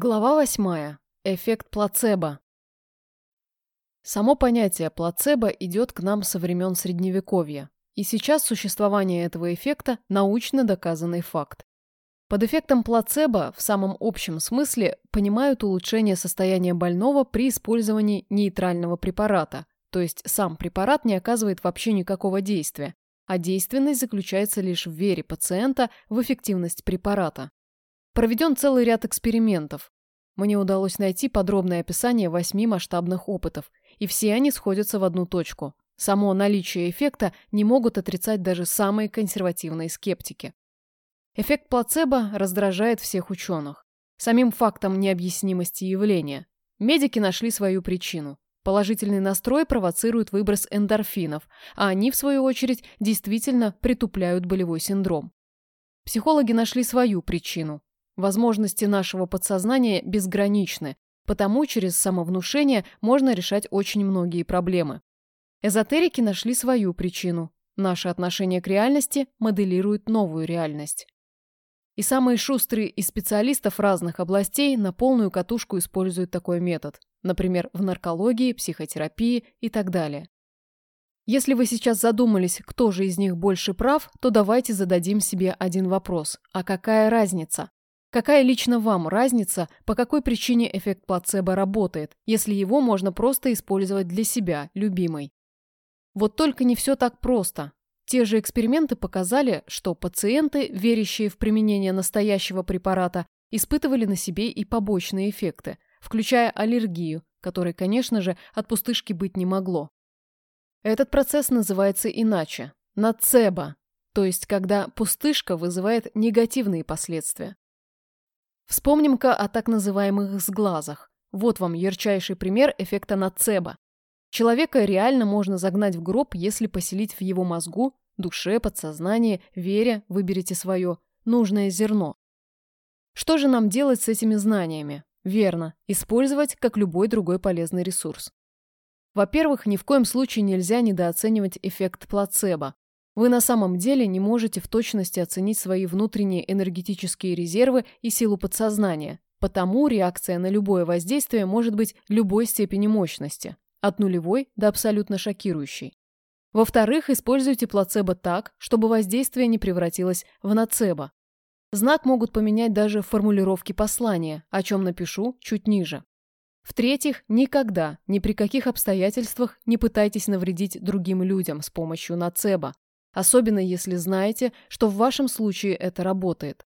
Глава восьмая. Эффект плацебо. Само понятие плацебо идет к нам со времен Средневековья, и сейчас существование этого эффекта – научно доказанный факт. Под эффектом плацебо в самом общем смысле понимают улучшение состояния больного при использовании нейтрального препарата, то есть сам препарат не оказывает вообще никакого действия, а действенность заключается лишь в вере пациента в эффективность препарата. Проведен целый ряд экспериментов. Мне удалось найти подробное описание восьми масштабных опытов, и все они сходятся в одну точку. Само наличие эффекта не могут отрицать даже самые консервативные скептики. Эффект плацебо раздражает всех ученых. Самим фактом необъяснимости явления. Медики нашли свою причину. Положительный настрой провоцирует выброс эндорфинов, а они, в свою очередь, действительно притупляют болевой синдром. Психологи нашли свою причину. Возможности нашего подсознания безграничны, потому через самовнушение можно решать очень многие проблемы. Эзотерики нашли свою причину. Наше отношение к реальности моделирует новую реальность. И самые шустрые из специалистов разных областей на полную катушку используют такой метод, например, в наркологии, психотерапии и так далее. Если вы сейчас задумались, кто же из них больше прав, то давайте зададим себе один вопрос. А какая разница? Какая лично вам разница, по какой причине эффект плацебо работает, если его можно просто использовать для себя, любимой? Вот только не все так просто. Те же эксперименты показали, что пациенты, верящие в применение настоящего препарата, испытывали на себе и побочные эффекты, включая аллергию, которой, конечно же, от пустышки быть не могло. Этот процесс называется иначе – нацебо, то есть когда пустышка вызывает негативные последствия. Вспомним-ка о так называемых сглазах. Вот вам ярчайший пример эффекта нацебо. Человека реально можно загнать в гроб, если поселить в его мозгу, душе, подсознании, вере, выберите свое, нужное зерно. Что же нам делать с этими знаниями? Верно, использовать как любой другой полезный ресурс. Во-первых, ни в коем случае нельзя недооценивать эффект плацебо. Вы на самом деле не можете в точности оценить свои внутренние энергетические резервы и силу подсознания, потому реакция на любое воздействие может быть любой степени мощности, от нулевой до абсолютно шокирующей. Во-вторых, используйте плацебо так, чтобы воздействие не превратилось в нацебо. Знак могут поменять даже формулировки послания, о чем напишу чуть ниже. В-третьих, никогда, ни при каких обстоятельствах не пытайтесь навредить другим людям с помощью нацебо, Особенно если знаете, что в вашем случае это работает.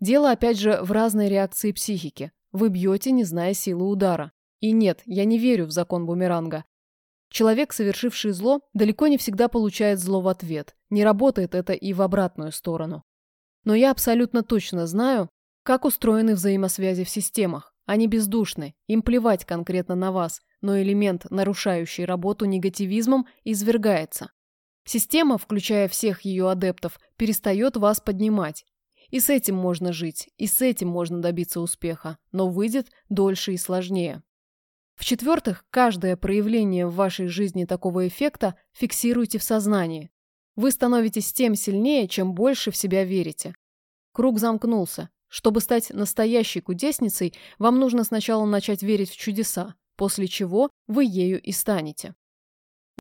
Дело опять же в разной реакции психики. Вы бьете, не зная силы удара. И нет, я не верю в закон бумеранга. Человек, совершивший зло, далеко не всегда получает зло в ответ. Не работает это и в обратную сторону. Но я абсолютно точно знаю, как устроены взаимосвязи в системах. Они бездушны, им плевать конкретно на вас, но элемент, нарушающий работу негативизмом, извергается. Система, включая всех ее адептов, перестает вас поднимать. И с этим можно жить, и с этим можно добиться успеха, но выйдет дольше и сложнее. В-четвертых, каждое проявление в вашей жизни такого эффекта фиксируйте в сознании. Вы становитесь тем сильнее, чем больше в себя верите. Круг замкнулся. Чтобы стать настоящей кудесницей, вам нужно сначала начать верить в чудеса, после чего вы ею и станете.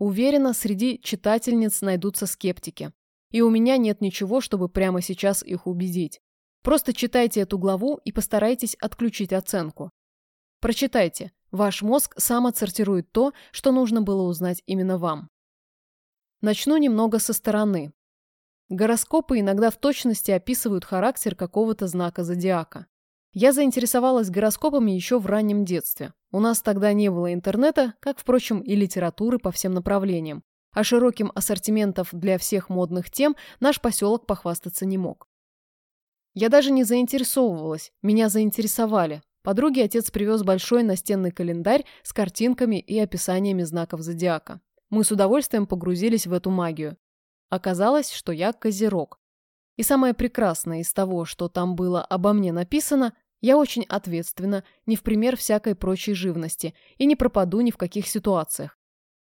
Уверена, среди читательниц найдутся скептики. И у меня нет ничего, чтобы прямо сейчас их убедить. Просто читайте эту главу и постарайтесь отключить оценку. Прочитайте. Ваш мозг сам отсортирует то, что нужно было узнать именно вам. Начну немного со стороны. Гороскопы иногда в точности описывают характер какого-то знака зодиака. Я заинтересовалась гороскопами еще в раннем детстве. У нас тогда не было интернета, как, впрочем, и литературы по всем направлениям. А широким ассортиментов для всех модных тем наш поселок похвастаться не мог. Я даже не заинтересовывалась, меня заинтересовали. Подруге отец привез большой настенный календарь с картинками и описаниями знаков зодиака. Мы с удовольствием погрузились в эту магию. Оказалось, что я козерог. И самое прекрасное из того, что там было обо мне написано, я очень ответственна, не в пример всякой прочей живности, и не пропаду ни в каких ситуациях.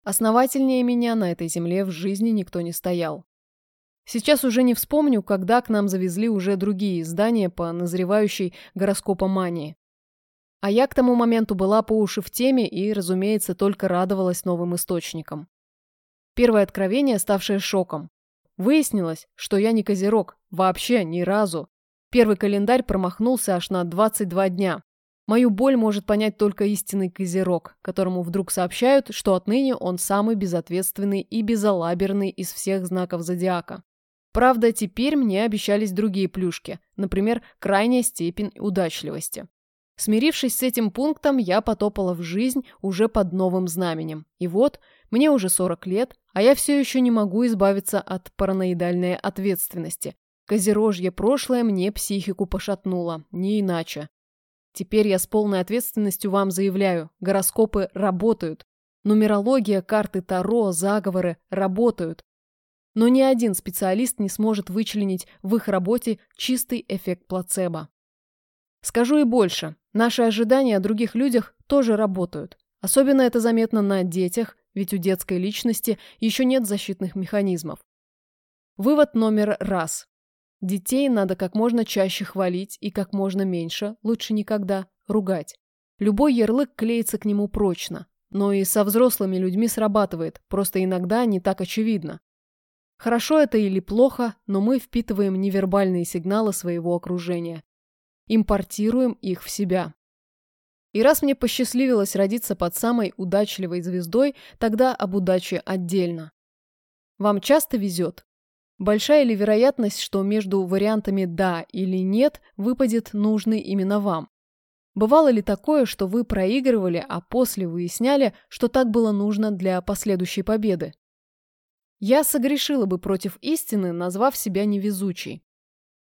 Основательнее меня на этой земле в жизни никто не стоял. Сейчас уже не вспомню, когда к нам завезли уже другие издания по назревающей гороскопомании. А я к тому моменту была по уши в теме и, разумеется, только радовалась новым источникам. Первое откровение, ставшее шоком. Выяснилось, что я не козерог, вообще ни разу. Первый календарь промахнулся аж на 22 дня. Мою боль может понять только истинный козерог, которому вдруг сообщают, что отныне он самый безответственный и безалаберный из всех знаков зодиака. Правда, теперь мне обещались другие плюшки, например, крайняя степень удачливости. Смирившись с этим пунктом, я потопала в жизнь уже под новым знаменем. И вот, мне уже 40 лет, а я все еще не могу избавиться от параноидальной ответственности. Козерожье прошлое мне психику пошатнуло, не иначе. Теперь я с полной ответственностью вам заявляю, гороскопы работают. Нумерология, карты Таро, заговоры работают. Но ни один специалист не сможет вычленить в их работе чистый эффект плацебо. Скажу и больше, наши ожидания о других людях тоже работают. Особенно это заметно на детях, ведь у детской личности еще нет защитных механизмов. Вывод номер раз. Детей надо как можно чаще хвалить и как можно меньше, лучше никогда, ругать. Любой ярлык клеится к нему прочно. Но и со взрослыми людьми срабатывает, просто иногда не так очевидно. Хорошо это или плохо, но мы впитываем невербальные сигналы своего окружения. Импортируем их в себя. И раз мне посчастливилось родиться под самой удачливой звездой, тогда об удаче отдельно. Вам часто везет? Большая ли вероятность, что между вариантами «да» или «нет» выпадет нужный именно вам? Бывало ли такое, что вы проигрывали, а после выясняли, что так было нужно для последующей победы? Я согрешила бы против истины, назвав себя невезучей.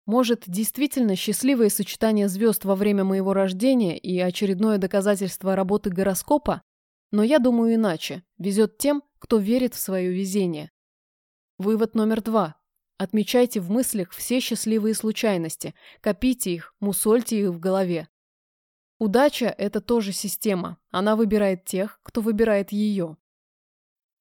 Может, действительно счастливое сочетание звезд во время моего рождения и очередное доказательство работы гороскопа? Но я думаю иначе. Везет тем, кто верит в свое везение. Вывод номер два. Отмечайте в мыслях все счастливые случайности, копите их, мусольте их в голове. Удача – это тоже система, она выбирает тех, кто выбирает ее.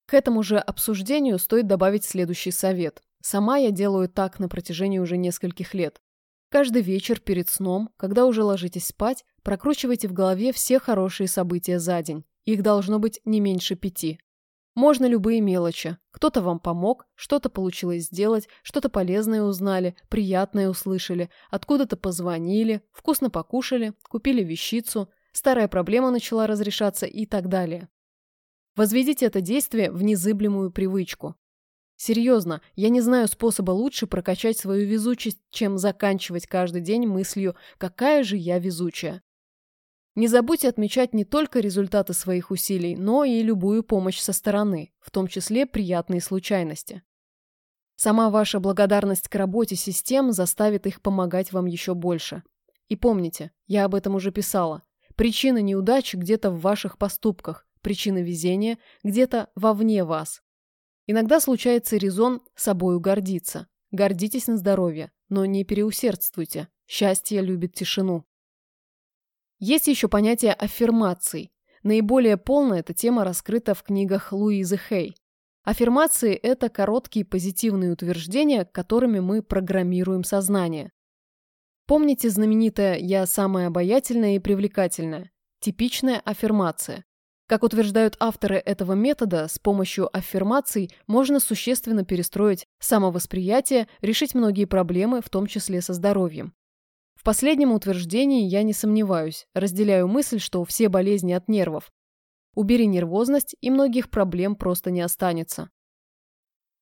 К этому же обсуждению стоит добавить следующий совет. Сама я делаю так на протяжении уже нескольких лет. Каждый вечер перед сном, когда уже ложитесь спать, прокручивайте в голове все хорошие события за день. Их должно быть не меньше пяти. Можно любые мелочи. Кто-то вам помог, что-то получилось сделать, что-то полезное узнали, приятное услышали, откуда-то позвонили, вкусно покушали, купили вещицу, старая проблема начала разрешаться и так далее. Возведите это действие в незыблемую привычку. Серьезно, я не знаю способа лучше прокачать свою везучесть, чем заканчивать каждый день мыслью «какая же я везучая». Не забудьте отмечать не только результаты своих усилий, но и любую помощь со стороны, в том числе приятные случайности. Сама ваша благодарность к работе систем заставит их помогать вам еще больше. И помните, я об этом уже писала, причина неудачи где-то в ваших поступках, причина везения где-то вовне вас. Иногда случается резон собою гордиться. Гордитесь на здоровье, но не переусердствуйте. Счастье любит тишину. Есть еще понятие аффирмаций. Наиболее полно эта тема раскрыта в книгах Луизы Хей. Аффирмации – это короткие позитивные утверждения, которыми мы программируем сознание. Помните знаменитое «я самая обаятельная и привлекательная»? Типичная аффирмация. Как утверждают авторы этого метода, с помощью аффирмаций можно существенно перестроить самовосприятие, решить многие проблемы, в том числе со здоровьем последнем утверждении я не сомневаюсь, разделяю мысль, что все болезни от нервов. Убери нервозность, и многих проблем просто не останется.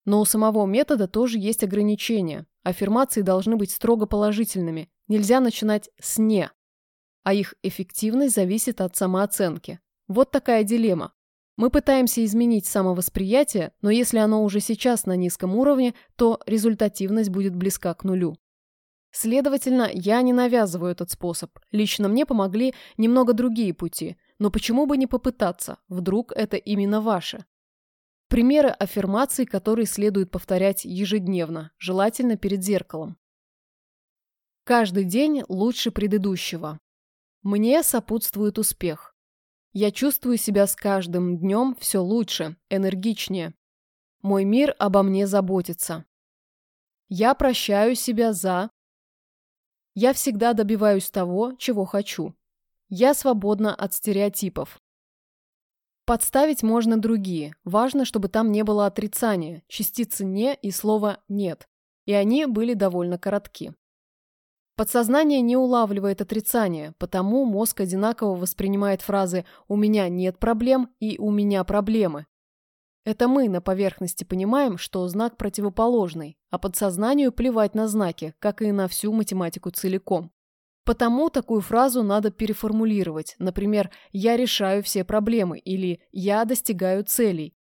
Но у самого метода тоже есть ограничения. Аффирмации должны быть строго положительными. Нельзя начинать с «не». А их эффективность зависит от самооценки. Вот такая дилемма. Мы пытаемся изменить самовосприятие, но если оно уже сейчас на низком уровне, то результативность будет близка к нулю. Следовательно, я не навязываю этот способ. Лично мне помогли немного другие пути. Но почему бы не попытаться? Вдруг это именно ваше? Примеры аффирмаций, которые следует повторять ежедневно, желательно перед зеркалом. Каждый день лучше предыдущего. Мне сопутствует успех. Я чувствую себя с каждым днем все лучше, энергичнее. Мой мир обо мне заботится. Я прощаю себя за я всегда добиваюсь того, чего хочу. Я свободна от стереотипов. Подставить можно другие. Важно, чтобы там не было отрицания, частицы «не» и слова «нет». И они были довольно коротки. Подсознание не улавливает отрицание, потому мозг одинаково воспринимает фразы «у меня нет проблем» и «у меня проблемы». Это мы на поверхности понимаем, что знак противоположный, а подсознанию плевать на знаки, как и на всю математику целиком. Потому такую фразу надо переформулировать, например, «я решаю все проблемы» или «я достигаю целей».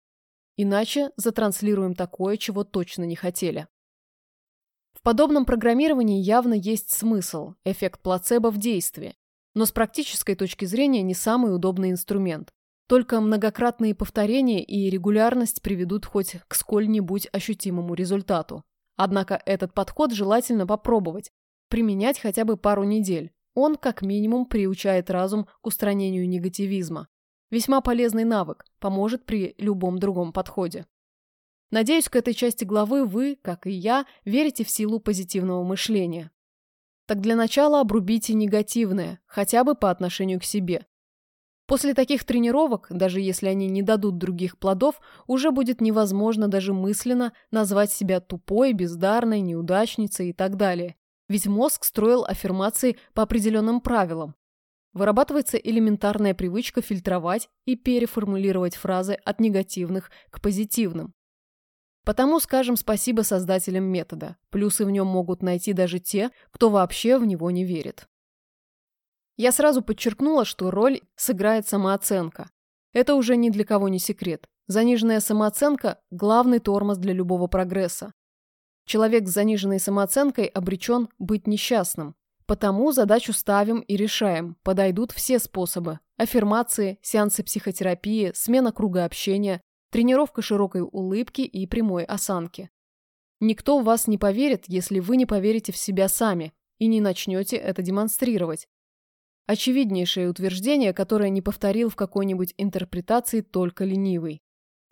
Иначе затранслируем такое, чего точно не хотели. В подобном программировании явно есть смысл, эффект плацебо в действии, но с практической точки зрения не самый удобный инструмент. Только многократные повторения и регулярность приведут хоть к сколь-нибудь ощутимому результату. Однако этот подход желательно попробовать, применять хотя бы пару недель. Он, как минимум, приучает разум к устранению негативизма. Весьма полезный навык, поможет при любом другом подходе. Надеюсь, к этой части главы вы, как и я, верите в силу позитивного мышления. Так для начала обрубите негативное, хотя бы по отношению к себе. После таких тренировок, даже если они не дадут других плодов, уже будет невозможно даже мысленно назвать себя тупой, бездарной, неудачницей и так далее. Ведь мозг строил аффирмации по определенным правилам. Вырабатывается элементарная привычка фильтровать и переформулировать фразы от негативных к позитивным. Потому скажем спасибо создателям метода. Плюсы в нем могут найти даже те, кто вообще в него не верит. Я сразу подчеркнула, что роль сыграет самооценка. Это уже ни для кого не секрет. Заниженная самооценка – главный тормоз для любого прогресса. Человек с заниженной самооценкой обречен быть несчастным. Потому задачу ставим и решаем. Подойдут все способы. Аффирмации, сеансы психотерапии, смена круга общения, тренировка широкой улыбки и прямой осанки. Никто в вас не поверит, если вы не поверите в себя сами и не начнете это демонстрировать. Очевиднейшее утверждение, которое не повторил в какой-нибудь интерпретации только ленивый.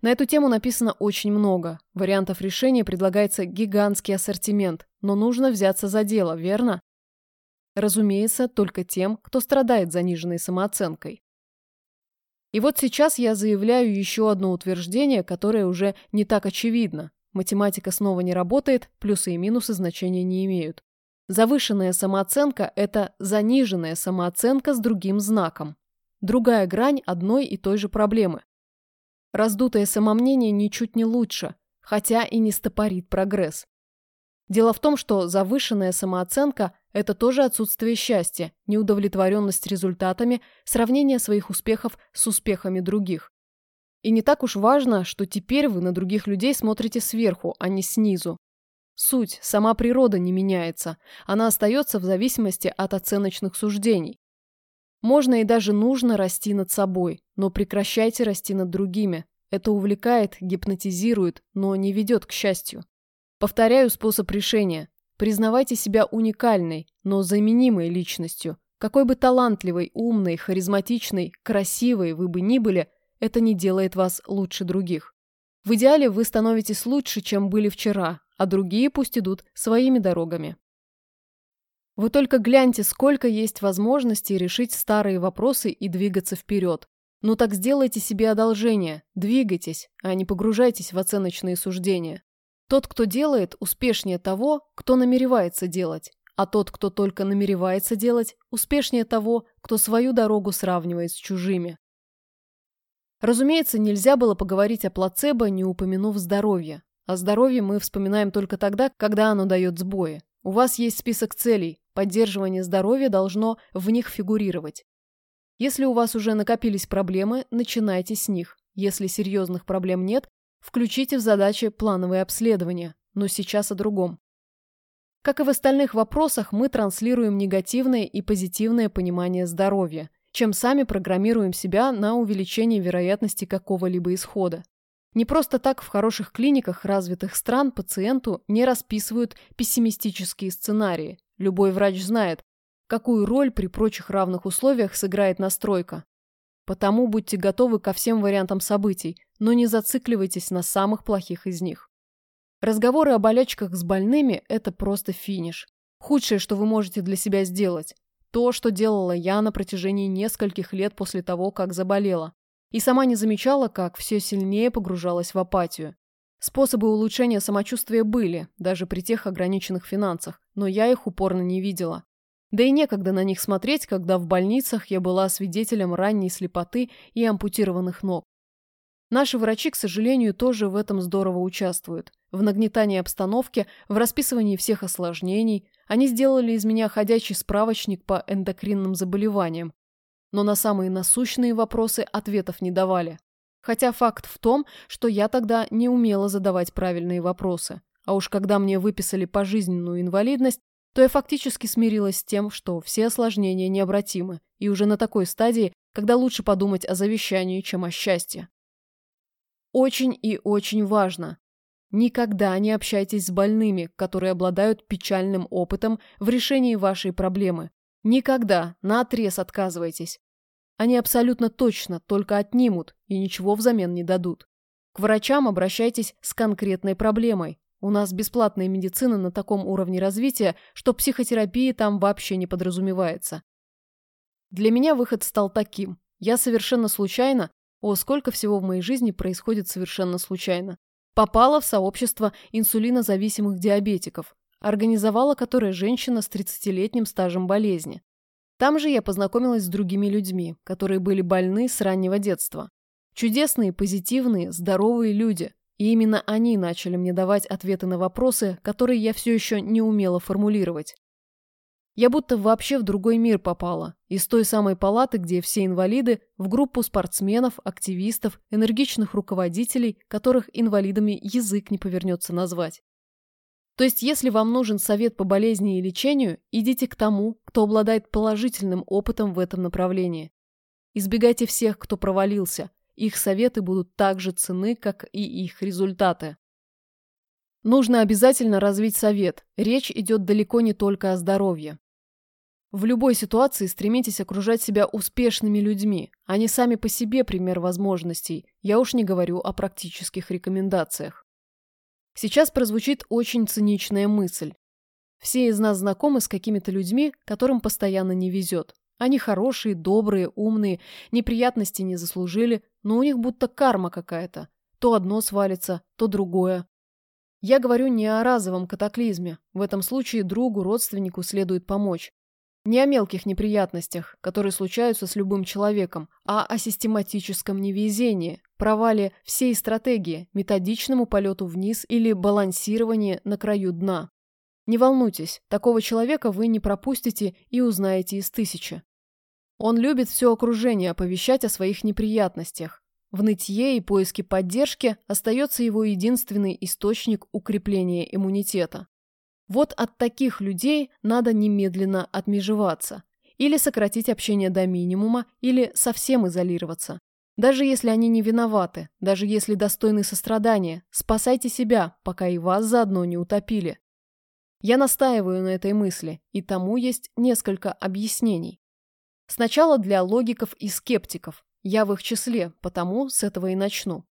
На эту тему написано очень много. Вариантов решения предлагается гигантский ассортимент, но нужно взяться за дело, верно? Разумеется, только тем, кто страдает заниженной самооценкой. И вот сейчас я заявляю еще одно утверждение, которое уже не так очевидно. Математика снова не работает, плюсы и минусы значения не имеют. Завышенная самооценка – это заниженная самооценка с другим знаком. Другая грань одной и той же проблемы. Раздутое самомнение ничуть не лучше, хотя и не стопорит прогресс. Дело в том, что завышенная самооценка – это тоже отсутствие счастья, неудовлетворенность результатами, сравнение своих успехов с успехами других. И не так уж важно, что теперь вы на других людей смотрите сверху, а не снизу. Суть, сама природа не меняется, она остается в зависимости от оценочных суждений. Можно и даже нужно расти над собой, но прекращайте расти над другими. Это увлекает, гипнотизирует, но не ведет к счастью. Повторяю способ решения. Признавайте себя уникальной, но заменимой личностью. Какой бы талантливой, умной, харизматичной, красивой вы бы ни были, это не делает вас лучше других. В идеале вы становитесь лучше, чем были вчера, а другие пусть идут своими дорогами. Вы только гляньте, сколько есть возможностей решить старые вопросы и двигаться вперед. Ну так сделайте себе одолжение, двигайтесь, а не погружайтесь в оценочные суждения. Тот, кто делает, успешнее того, кто намеревается делать, а тот, кто только намеревается делать, успешнее того, кто свою дорогу сравнивает с чужими. Разумеется, нельзя было поговорить о плацебо, не упомянув здоровье. О здоровье мы вспоминаем только тогда, когда оно дает сбои. У вас есть список целей, поддерживание здоровья должно в них фигурировать. Если у вас уже накопились проблемы, начинайте с них. Если серьезных проблем нет, включите в задачи плановые обследования. Но сейчас о другом. Как и в остальных вопросах, мы транслируем негативное и позитивное понимание здоровья, чем сами программируем себя на увеличение вероятности какого-либо исхода. Не просто так в хороших клиниках развитых стран пациенту не расписывают пессимистические сценарии. Любой врач знает, какую роль при прочих равных условиях сыграет настройка. Потому будьте готовы ко всем вариантам событий, но не зацикливайтесь на самых плохих из них. Разговоры о болячках с больными – это просто финиш. Худшее, что вы можете для себя сделать. То, что делала я на протяжении нескольких лет после того, как заболела. И сама не замечала, как все сильнее погружалась в апатию. Способы улучшения самочувствия были, даже при тех ограниченных финансах, но я их упорно не видела. Да и некогда на них смотреть, когда в больницах я была свидетелем ранней слепоты и ампутированных ног. Наши врачи, к сожалению, тоже в этом здорово участвуют. В нагнетании обстановки, в расписывании всех осложнений. Они сделали из меня ходячий справочник по эндокринным заболеваниям. Но на самые насущные вопросы ответов не давали. Хотя факт в том, что я тогда не умела задавать правильные вопросы. А уж когда мне выписали пожизненную инвалидность, то я фактически смирилась с тем, что все осложнения необратимы, и уже на такой стадии, когда лучше подумать о завещании, чем о счастье. Очень и очень важно. Никогда не общайтесь с больными, которые обладают печальным опытом в решении вашей проблемы. Никогда наотрез отказывайтесь. Они абсолютно точно только отнимут и ничего взамен не дадут. К врачам обращайтесь с конкретной проблемой. У нас бесплатная медицина на таком уровне развития, что психотерапии там вообще не подразумевается. Для меня выход стал таким. Я совершенно случайно о, сколько всего в моей жизни происходит совершенно случайно. Попала в сообщество инсулинозависимых диабетиков, организовала которое женщина с 30-летним стажем болезни. Там же я познакомилась с другими людьми, которые были больны с раннего детства. Чудесные, позитивные, здоровые люди. И именно они начали мне давать ответы на вопросы, которые я все еще не умела формулировать. Я будто вообще в другой мир попала. Из той самой палаты, где все инвалиды, в группу спортсменов, активистов, энергичных руководителей, которых инвалидами язык не повернется назвать. То есть, если вам нужен совет по болезни и лечению, идите к тому, кто обладает положительным опытом в этом направлении. Избегайте всех, кто провалился. Их советы будут так же ценны, как и их результаты. Нужно обязательно развить совет. Речь идет далеко не только о здоровье. В любой ситуации стремитесь окружать себя успешными людьми. Они сами по себе пример возможностей. Я уж не говорю о практических рекомендациях. Сейчас прозвучит очень циничная мысль. Все из нас знакомы с какими-то людьми, которым постоянно не везет. Они хорошие, добрые, умные, неприятности не заслужили, но у них будто карма какая-то. То одно свалится, то другое. Я говорю не о разовом катаклизме. В этом случае другу, родственнику следует помочь. Не о мелких неприятностях, которые случаются с любым человеком, а о систематическом невезении, провале всей стратегии, методичному полету вниз или балансировании на краю дна. Не волнуйтесь, такого человека вы не пропустите и узнаете из тысячи. Он любит все окружение оповещать о своих неприятностях. В нытье и поиске поддержки остается его единственный источник укрепления иммунитета. Вот от таких людей надо немедленно отмежеваться. Или сократить общение до минимума, или совсем изолироваться. Даже если они не виноваты, даже если достойны сострадания, спасайте себя, пока и вас заодно не утопили. Я настаиваю на этой мысли, и тому есть несколько объяснений. Сначала для логиков и скептиков. Я в их числе, потому с этого и начну.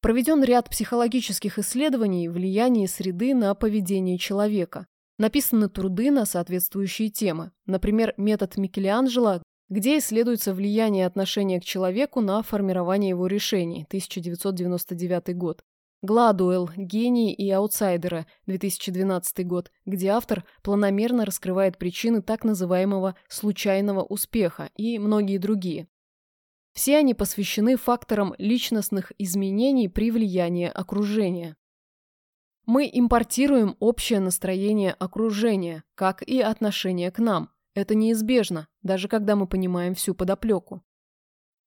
Проведен ряд психологических исследований влияния среды на поведение человека. Написаны труды на соответствующие темы. Например, метод Микеланджело, где исследуется влияние отношения к человеку на формирование его решений, 1999 год. Гладуэлл «Гении и аутсайдеры», 2012 год, где автор планомерно раскрывает причины так называемого «случайного успеха» и многие другие. Все они посвящены факторам личностных изменений при влиянии окружения. Мы импортируем общее настроение окружения, как и отношение к нам. Это неизбежно, даже когда мы понимаем всю подоплеку.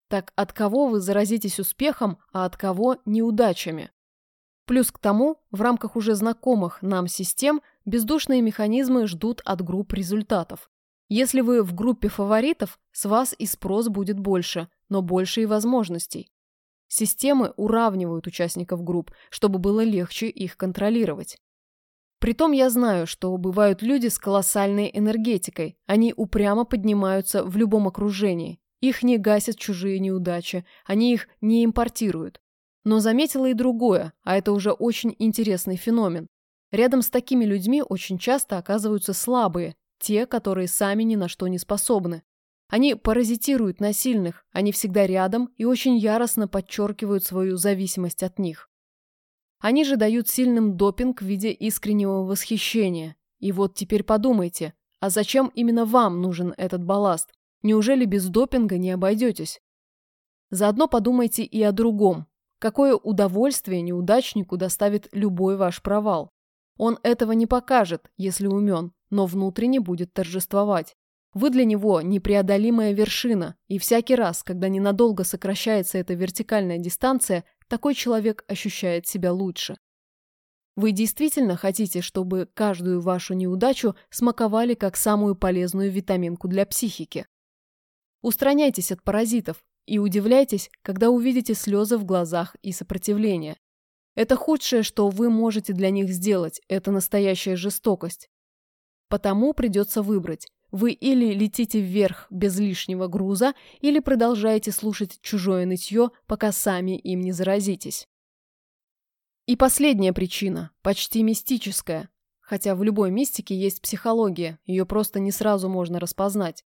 Так от кого вы заразитесь успехом, а от кого – неудачами? Плюс к тому, в рамках уже знакомых нам систем, бездушные механизмы ждут от групп результатов. Если вы в группе фаворитов, с вас и спрос будет больше, но больше и возможностей. Системы уравнивают участников групп, чтобы было легче их контролировать. Притом я знаю, что бывают люди с колоссальной энергетикой. Они упрямо поднимаются в любом окружении. Их не гасят чужие неудачи, они их не импортируют. Но заметила и другое, а это уже очень интересный феномен. Рядом с такими людьми очень часто оказываются слабые, те, которые сами ни на что не способны. Они паразитируют на сильных, они всегда рядом и очень яростно подчеркивают свою зависимость от них. Они же дают сильным допинг в виде искреннего восхищения. И вот теперь подумайте, а зачем именно вам нужен этот балласт? Неужели без допинга не обойдетесь? Заодно подумайте и о другом. Какое удовольствие неудачнику доставит любой ваш провал. Он этого не покажет, если умен, но внутренне будет торжествовать. Вы для него непреодолимая вершина, и всякий раз, когда ненадолго сокращается эта вертикальная дистанция, такой человек ощущает себя лучше. Вы действительно хотите, чтобы каждую вашу неудачу смаковали как самую полезную витаминку для психики? Устраняйтесь от паразитов и удивляйтесь, когда увидите слезы в глазах и сопротивление. Это худшее, что вы можете для них сделать, это настоящая жестокость. Потому придется выбрать. Вы или летите вверх без лишнего груза, или продолжаете слушать чужое нытье, пока сами им не заразитесь. И последняя причина, почти мистическая. Хотя в любой мистике есть психология, ее просто не сразу можно распознать.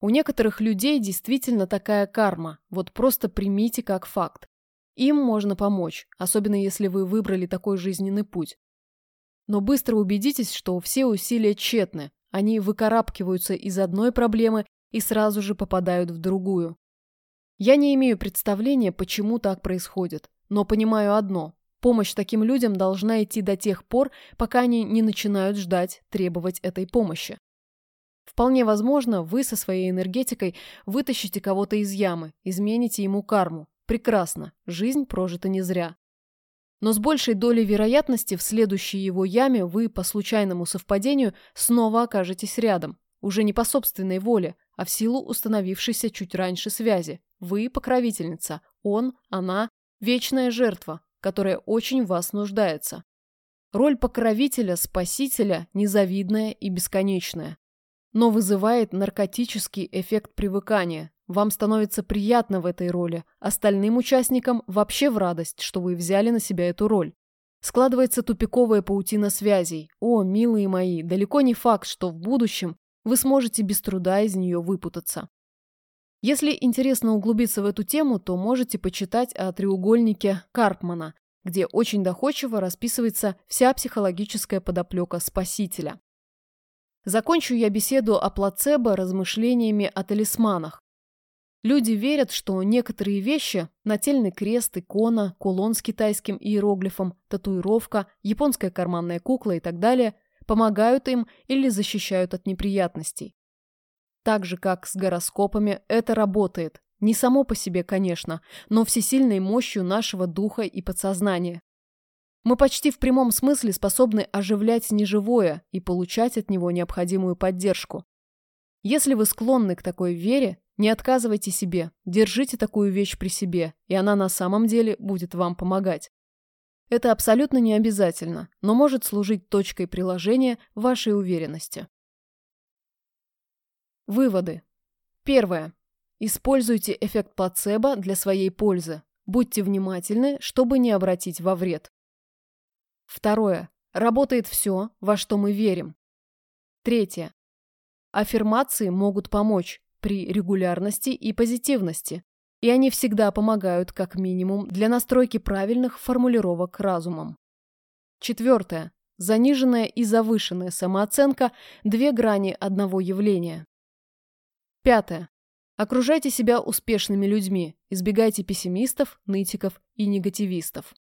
У некоторых людей действительно такая карма, вот просто примите как факт. Им можно помочь, особенно если вы выбрали такой жизненный путь. Но быстро убедитесь, что все усилия тщетны, они выкарабкиваются из одной проблемы и сразу же попадают в другую. Я не имею представления, почему так происходит, но понимаю одно Помощь таким людям должна идти до тех пор, пока они не начинают ждать, требовать этой помощи. Вполне возможно, вы со своей энергетикой вытащите кого-то из ямы, измените ему карму. Прекрасно, жизнь прожита не зря. Но с большей долей вероятности в следующей его яме вы по случайному совпадению снова окажетесь рядом, уже не по собственной воле, а в силу установившейся чуть раньше связи. Вы покровительница, он, она, вечная жертва, которая очень в вас нуждается. Роль покровителя, спасителя незавидная и бесконечная. Но вызывает наркотический эффект привыкания. Вам становится приятно в этой роли, остальным участникам вообще в радость, что вы взяли на себя эту роль. Складывается тупиковая паутина связей. О, милые мои, далеко не факт, что в будущем вы сможете без труда из нее выпутаться. Если интересно углубиться в эту тему, то можете почитать о треугольнике Карпмана, где очень доходчиво расписывается вся психологическая подоплека спасителя. Закончу я беседу о плацебо размышлениями о талисманах. Люди верят, что некоторые вещи – нательный крест, икона, кулон с китайским иероглифом, татуировка, японская карманная кукла и так далее – помогают им или защищают от неприятностей. Так же, как с гороскопами, это работает. Не само по себе, конечно, но всесильной мощью нашего духа и подсознания. Мы почти в прямом смысле способны оживлять неживое и получать от него необходимую поддержку. Если вы склонны к такой вере, не отказывайте себе, держите такую вещь при себе, и она на самом деле будет вам помогать. Это абсолютно не обязательно, но может служить точкой приложения вашей уверенности. Выводы. Первое. Используйте эффект плацебо для своей пользы. Будьте внимательны, чтобы не обратить во вред. Второе. Работает все, во что мы верим. Третье. Аффирмации могут помочь при регулярности и позитивности, и они всегда помогают, как минимум, для настройки правильных формулировок разумом. Четвертое. Заниженная и завышенная самооценка – две грани одного явления. Пятое. Окружайте себя успешными людьми, избегайте пессимистов, нытиков и негативистов.